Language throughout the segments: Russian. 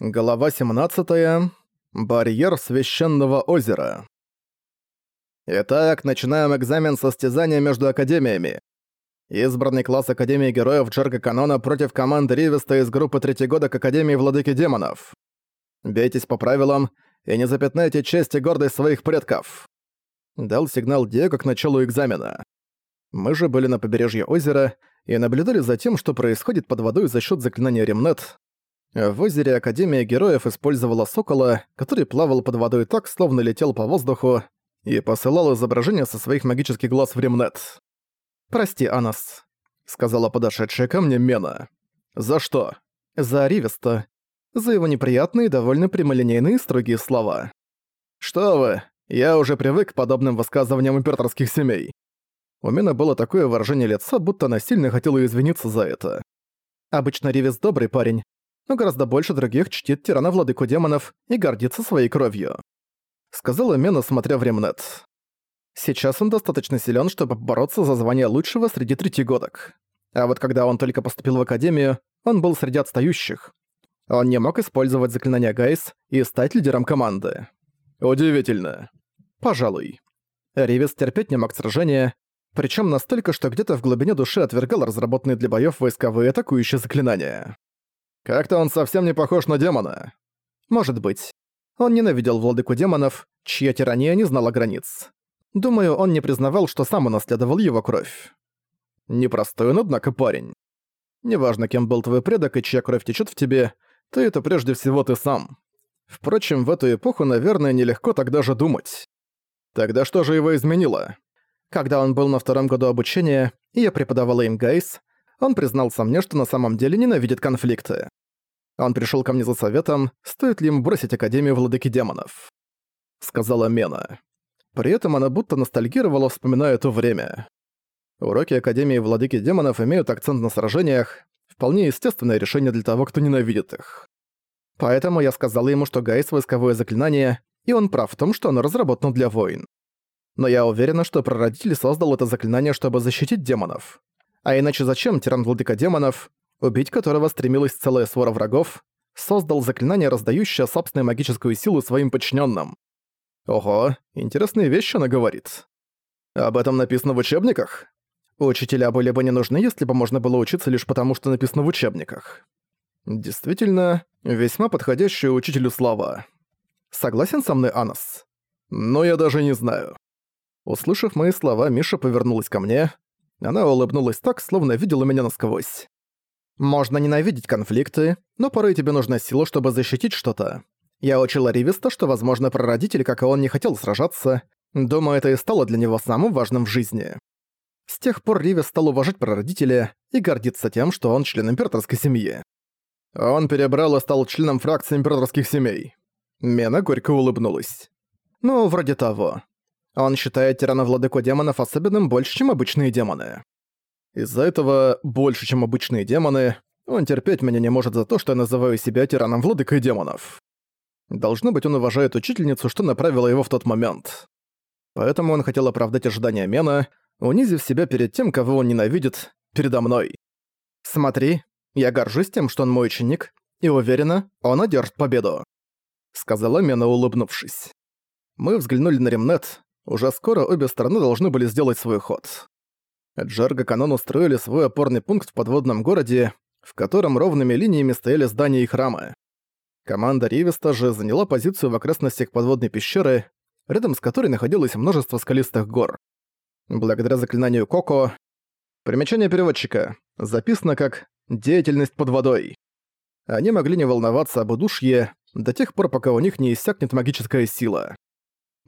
Глава 17. Барьер священного озера. Итак, начинаем экзамен состязания между академиями. Избранный класс Академии Героев Джерга Канона против команды Ривеста из группы Третьегодок Академии Владыки Демонов. Бейтесь по правилам и не запятнайте честь и гордость своих предков. Дал сигнал Диего к началу экзамена. Мы же были на побережье озера и наблюдали за тем, что происходит под водой за счет заклинания Ремнет, в озере Академия Героев использовала сокола, который плавал под водой так, словно летел по воздуху, и посылал изображение со своих магических глаз в ремнет. «Прости, Анас», — сказала подошедшая ко мне Мена. «За что?» «За Ривеста. За его неприятные довольно прямолинейные строгие слова». «Что вы, я уже привык к подобным высказываниям императорских семей». У Мены было такое выражение лица, будто она сильно хотела извиниться за это. Обычно Ривес добрый парень, но гораздо больше других чтит тирана-владыку демонов и гордится своей кровью. Сказала Мена, смотря в ремнет. Сейчас он достаточно силен, чтобы бороться за звание лучшего среди третьегодок. А вот когда он только поступил в Академию, он был среди отстающих. Он не мог использовать заклинание Гайс и стать лидером команды. Удивительно. Пожалуй. Ривис терпеть не мог сражения, причем настолько, что где-то в глубине души отвергал разработанные для боёв войсковые атакующие заклинания. Как-то он совсем не похож на демона. Может быть. Он ненавидел владыку демонов, чья тирания не знала границ. Думаю, он не признавал, что сам унаследовал его кровь. Непростой он, однако, парень. Неважно, кем был твой предок и чья кровь течет в тебе, ты это прежде всего ты сам. Впрочем, в эту эпоху, наверное, нелегко тогда же думать. Тогда что же его изменило? Когда он был на втором году обучения, и я преподавала им Гайс, он признался мне, что на самом деле ненавидит конфликты. Он пришел ко мне за советом, стоит ли ему бросить Академию Владыки Демонов. Сказала Мена. При этом она будто ностальгировала, вспоминая то время. Уроки Академии Владыки Демонов имеют акцент на сражениях, вполне естественное решение для того, кто ненавидит их. Поэтому я сказала ему, что Гайс — войсковое заклинание, и он прав в том, что оно разработано для войн. Но я уверена, что прародитель создал это заклинание, чтобы защитить демонов. А иначе зачем тиран Владыка Демонов убить которого стремилась целая свора врагов, создал заклинание, раздающее собственную магическую силу своим подчиненным. Ого, интересные вещи она говорит. Об этом написано в учебниках? Учителя были бы не нужны, если бы можно было учиться лишь потому, что написано в учебниках. Действительно, весьма подходящие учителю слова. Согласен со мной, Анас? Но я даже не знаю. Услышав мои слова, Миша повернулась ко мне. Она улыбнулась так, словно видела меня насквозь. Можно ненавидеть конфликты, но порой тебе нужна сила, чтобы защитить что-то. Я учила Ривиста, что, возможно, прародитель, как и он, не хотел сражаться. Думаю, это и стало для него самым важным в жизни. С тех пор Ривис стал уважать прародителя и гордиться тем, что он член императорской семьи. Он перебрал и стал членом фракции императорских семей. Мена горько улыбнулась. Ну, вроде того. Он считает тирана-владыку демонов особенным больше, чем обычные демоны. Из-за этого, больше чем обычные демоны, он терпеть меня не может за то, что я называю себя тираном-владыкой демонов. Должно быть, он уважает учительницу, что направила его в тот момент. Поэтому он хотел оправдать ожидания Мена, унизив себя перед тем, кого он ненавидит, передо мной. «Смотри, я горжусь тем, что он мой ученик, и уверена, он одержит победу», — сказала Мена, улыбнувшись. Мы взглянули на Ремнет, уже скоро обе стороны должны были сделать свой ход. Джерга Канон устроили свой опорный пункт в подводном городе, в котором ровными линиями стояли здания и храмы. Команда Ривеста же заняла позицию в окрестностях подводной пещеры, рядом с которой находилось множество скалистых гор. Благодаря заклинанию Коко... Примечание переводчика. Записано как «деятельность под водой». Они могли не волноваться об удушье до тех пор, пока у них не иссякнет магическая сила.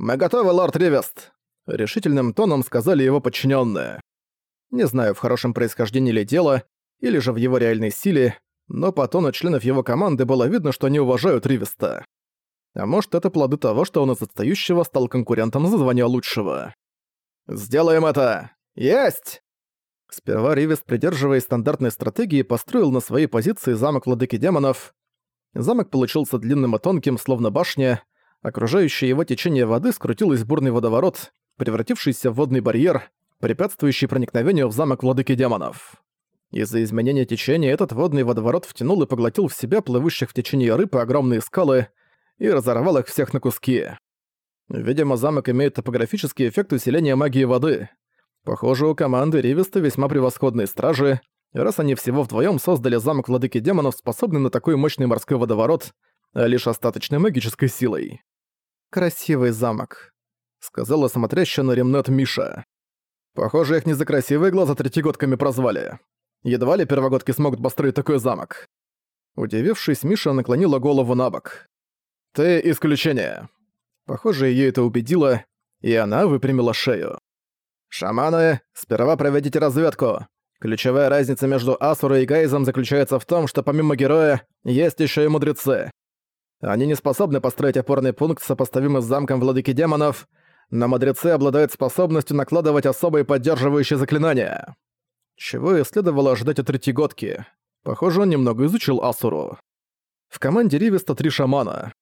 «Мы готовы, лорд Ривест!» Решительным тоном сказали его подчиненные. Не знаю, в хорошем происхождении ли дело, или же в его реальной силе, но по тону членов его команды было видно, что они уважают Ривеста. А может, это плоды того, что он из отстающего стал конкурентом за звание лучшего. «Сделаем это! Есть!» Сперва Ривест, придерживаясь стандартной стратегии, построил на своей позиции замок Владыки Демонов. Замок получился длинным и тонким, словно башня. Окружающее его течение воды скрутилось в бурный водоворот, превратившийся в водный барьер, препятствующий проникновению в замок владыки демонов. Из-за изменения течения этот водный водоворот втянул и поглотил в себя плывущих в течение рыб и огромные скалы и разорвал их всех на куски. Видимо, замок имеет топографический эффект усиления магии воды. Похоже, у команды Ривиста весьма превосходные стражи, раз они всего вдвоем создали замок Владыки Демонов, способный на такой мощный морской водоворот, а лишь остаточной магической силой. «Красивый замок», — сказала смотрящая на ремнет Миша. «Похоже, их не за красивые глаза третьегодками прозвали. Едва ли первогодки смогут построить такой замок». Удивившись, Миша наклонила голову на бок. «Ты исключение». Похоже, её это убедило, и она выпрямила шею. «Шаманы, сперва проведите разведку. Ключевая разница между Асурой и Гайзом заключается в том, что помимо героя, есть ещё и мудрецы. Они не способны построить опорный пункт, сопоставимый с замком Владыки Демонов, но мудрецы обладают способностью накладывать особые поддерживающие заклинания. Чего и следовало ожидать от третьегодки. Похоже, он немного изучил Асуру. В команде Ривиста три шамана.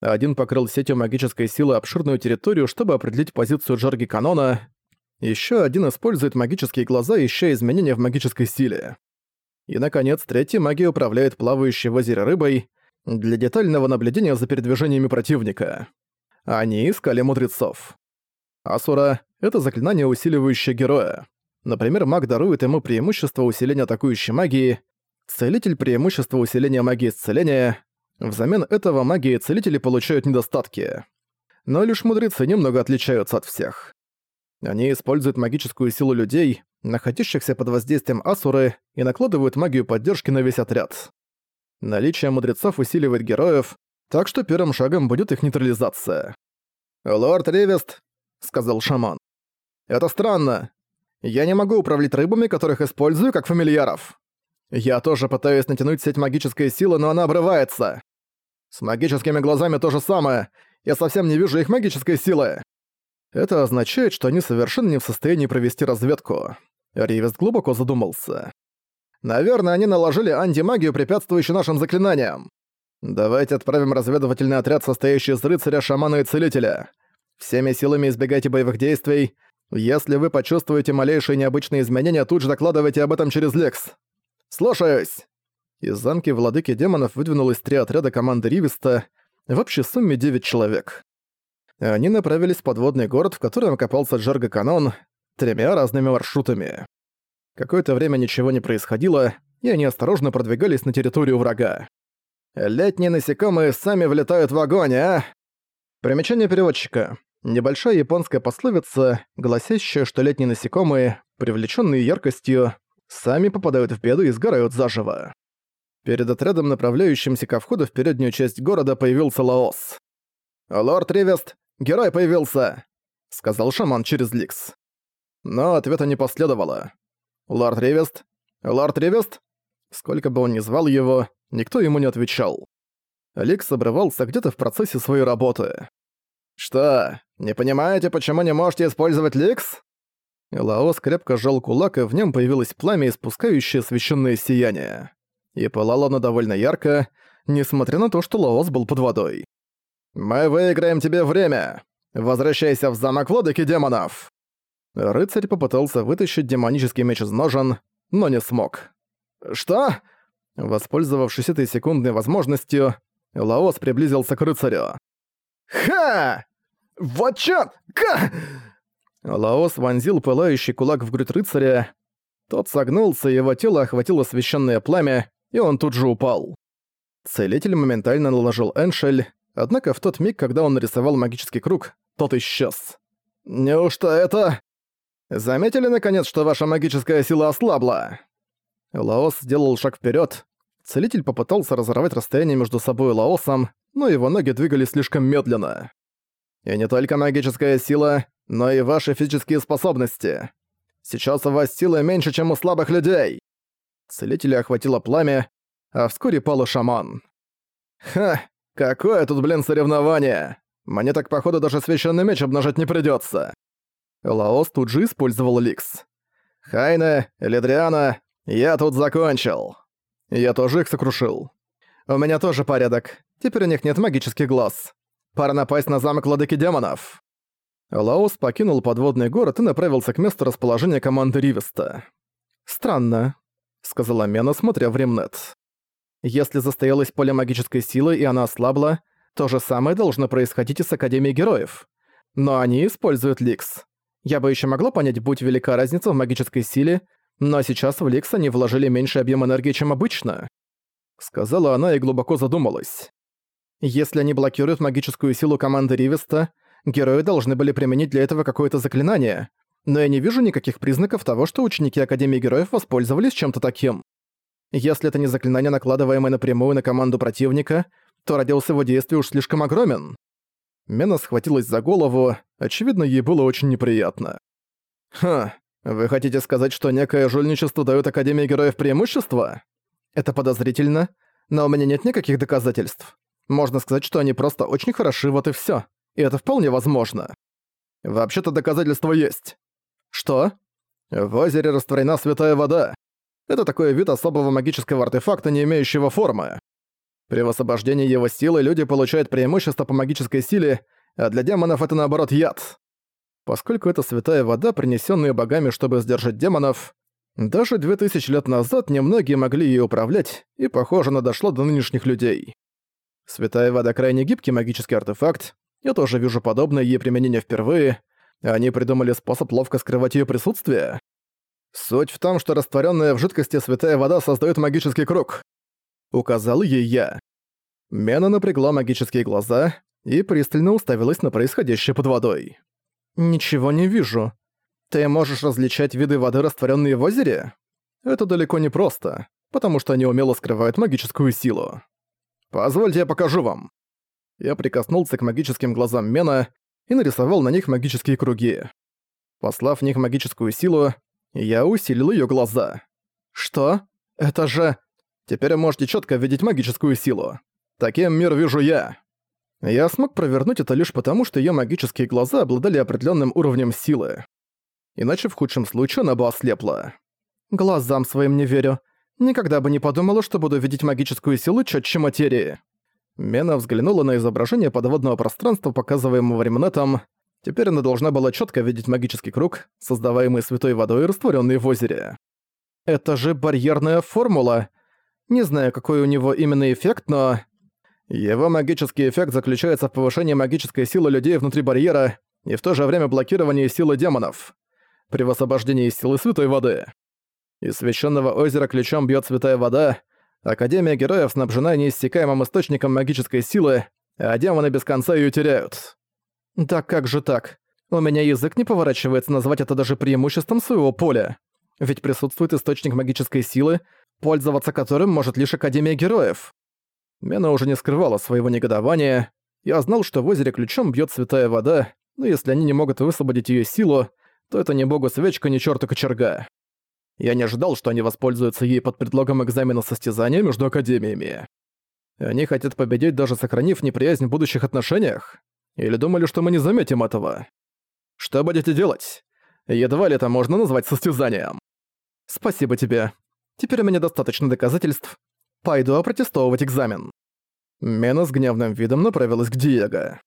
Один покрыл сетью магической силы обширную территорию, чтобы определить позицию Джорги Канона. Еще один использует магические глаза, ища изменения в магической силе. И, наконец, третий магия управляет плавающей в озере рыбой для детального наблюдения за передвижениями противника. Они искали мудрецов. Асура — это заклинание, усиливающее героя. Например, маг дарует ему преимущество усиления атакующей магии, целитель — преимущество усиления магии исцеления, взамен этого маги и целители получают недостатки. Но лишь мудрецы немного отличаются от всех. Они используют магическую силу людей, находящихся под воздействием Асуры, и накладывают магию поддержки на весь отряд. Наличие мудрецов усиливает героев, так что первым шагом будет их нейтрализация. «Лорд Ревест», — сказал шаман. «Это странно. Я не могу управлять рыбами, которых использую как фамильяров. Я тоже пытаюсь натянуть сеть магической силы, но она обрывается. С магическими глазами то же самое. Я совсем не вижу их магической силы. Это означает, что они совершенно не в состоянии провести разведку. Ривест глубоко задумался. Наверное, они наложили антимагию, препятствующую нашим заклинаниям. Давайте отправим разведывательный отряд, состоящий из рыцаря, шамана и целителя. Всеми силами избегайте боевых действий. Если вы почувствуете малейшие необычные изменения, тут же докладывайте об этом через Лекс. Слушаюсь!» Из замки владыки демонов выдвинулось три отряда команды Ривиста, в общей сумме девять человек. Они направились в подводный город, в котором окопался Джерго Канон, тремя разными маршрутами. Какое-то время ничего не происходило, и они осторожно продвигались на территорию врага. «Летние насекомые сами влетают в огонь, а?» Примечание переводчика. Небольшая японская пословица, гласящая, что летние насекомые, привлеченные яркостью, сами попадают в беду и сгорают заживо. Перед отрядом, направляющимся ко входу в переднюю часть города, появился Лаос. «Лорд Ривест, герой появился!» — сказал шаман через Ликс. Но ответа не последовало. «Лорд Ривест? Лорд Ривест?» Сколько бы он ни звал его, никто ему не отвечал. Ликс обрывался где-то в процессе своей работы. «Что, не понимаете, почему не можете использовать Ликс?» Лаос крепко сжал кулак, и в нем появилось пламя, испускающее священное сияние. И пылало оно довольно ярко, несмотря на то, что Лаос был под водой. «Мы выиграем тебе время! Возвращайся в замок владыки демонов!» Рыцарь попытался вытащить демонический меч из ножен, но не смог. «Что?» Воспользовавшись этой секундной возможностью, Лаос приблизился к рыцарю. «Ха! Вот чё? Ка!» Лаос вонзил пылающий кулак в грудь рыцаря. Тот согнулся, его тело охватило священное пламя, и он тут же упал. Целитель моментально наложил эншель, однако в тот миг, когда он нарисовал магический круг, тот исчез. «Неужто это...» Заметили, наконец, что ваша магическая сила ослабла?» Лаос сделал шаг вперед. Целитель попытался разорвать расстояние между собой и Лаосом, но его ноги двигались слишком медленно. «И не только магическая сила, но и ваши физические способности. Сейчас у вас силы меньше, чем у слабых людей!» Целителя охватило пламя, а вскоре пал шаман. «Ха, какое тут, блин, соревнование! Мне так, походу, даже священный меч обнажать не придётся!» Лаос тут же использовал Ликс. «Хайна, Ледриана, я тут закончил!» Я тоже их сокрушил. «У меня тоже порядок. Теперь у них нет магических глаз. Пора напасть на замок Владыки Демонов!» Лаос покинул подводный город и направился к месту расположения команды Ривеста. Странно. — сказала Мена, смотря в Ремнет. «Если застоялось поле магической силы и она ослабла, то же самое должно происходить и с Академией Героев. Но они используют Ликс. Я бы еще могла понять, будь велика разница в магической силе, но сейчас в Ликс они вложили меньше объем энергии, чем обычно. Сказала она и глубоко задумалась. Если они блокируют магическую силу команды Ривеста, герои должны были применить для этого какое-то заклинание, но я не вижу никаких признаков того, что ученики Академии Героев воспользовались чем-то таким. Если это не заклинание, накладываемое напрямую на команду противника, то радиус его действия уж слишком огромен. Мена схватилась за голову, очевидно, ей было очень неприятно. «Ха, вы хотите сказать, что некое жульничество даёт Академии Героев преимущество? Это подозрительно, но у меня нет никаких доказательств. Можно сказать, что они просто очень хороши, вот и всё. И это вполне возможно. Вообще-то доказательства есть. Что? В озере растворена святая вода. Это такой вид особого магического артефакта, не имеющего формы. При высвобождении его силы люди получают преимущество по магической силе, а для демонов это наоборот яд. Поскольку это святая вода, принесенная богами, чтобы сдержать демонов, даже две тысячи лет назад немногие могли ее управлять, и, похоже, она дошла до нынешних людей. Святая вода крайне гибкий магический артефакт, я тоже вижу подобное ей применение впервые. Они придумали способ ловко скрывать ее присутствие. Суть в том, что растворенная в жидкости святая вода создает магический круг. Указал ей я. Мена напрягла магические глаза и пристально уставилась на происходящее под водой. «Ничего не вижу. Ты можешь различать виды воды, растворенные в озере? Это далеко не просто, потому что они умело скрывают магическую силу. Позвольте я покажу вам». Я прикоснулся к магическим глазам Мена и нарисовал на них магические круги. Послав в них магическую силу, я усилил ее глаза. «Что? Это же...» Теперь можете четко видеть магическую силу. Таким мир вижу я. Я смог провернуть это лишь потому, что ее магические глаза обладали определенным уровнем силы. Иначе в худшем случае она бы ослепла. Глазам своим не верю. Никогда бы не подумала, что буду видеть магическую силу четче материи. Мена взглянула на изображение подводного пространства, показываемого ремнетом. Теперь она должна была четко видеть магический круг, создаваемый святой водой и растворенный в озере. «Это же барьерная формула!» Не знаю, какой у него именно эффект, но... Его магический эффект заключается в повышении магической силы людей внутри барьера и в то же время блокировании силы демонов. При высвобождении силы святой воды. Из священного озера ключом бьет святая вода, Академия Героев снабжена неиссякаемым источником магической силы, а демоны без конца ее теряют. Да как же так? У меня язык не поворачивается назвать это даже преимуществом своего поля. Ведь присутствует источник магической силы, пользоваться которым может лишь Академия Героев. Мена уже не скрывала своего негодования. Я знал, что в озере ключом бьет святая вода, но если они не могут высвободить ее силу, то это не богу свечка, ни черту кочерга. Я не ожидал, что они воспользуются ей под предлогом экзамена состязания между академиями. Они хотят победить, даже сохранив неприязнь в будущих отношениях? Или думали, что мы не заметим этого? Что будете делать? Едва ли это можно назвать состязанием. Спасибо тебе. Теперь у меня достаточно доказательств. Пойду опротестовывать экзамен». Мена с гневным видом направилась к Диего.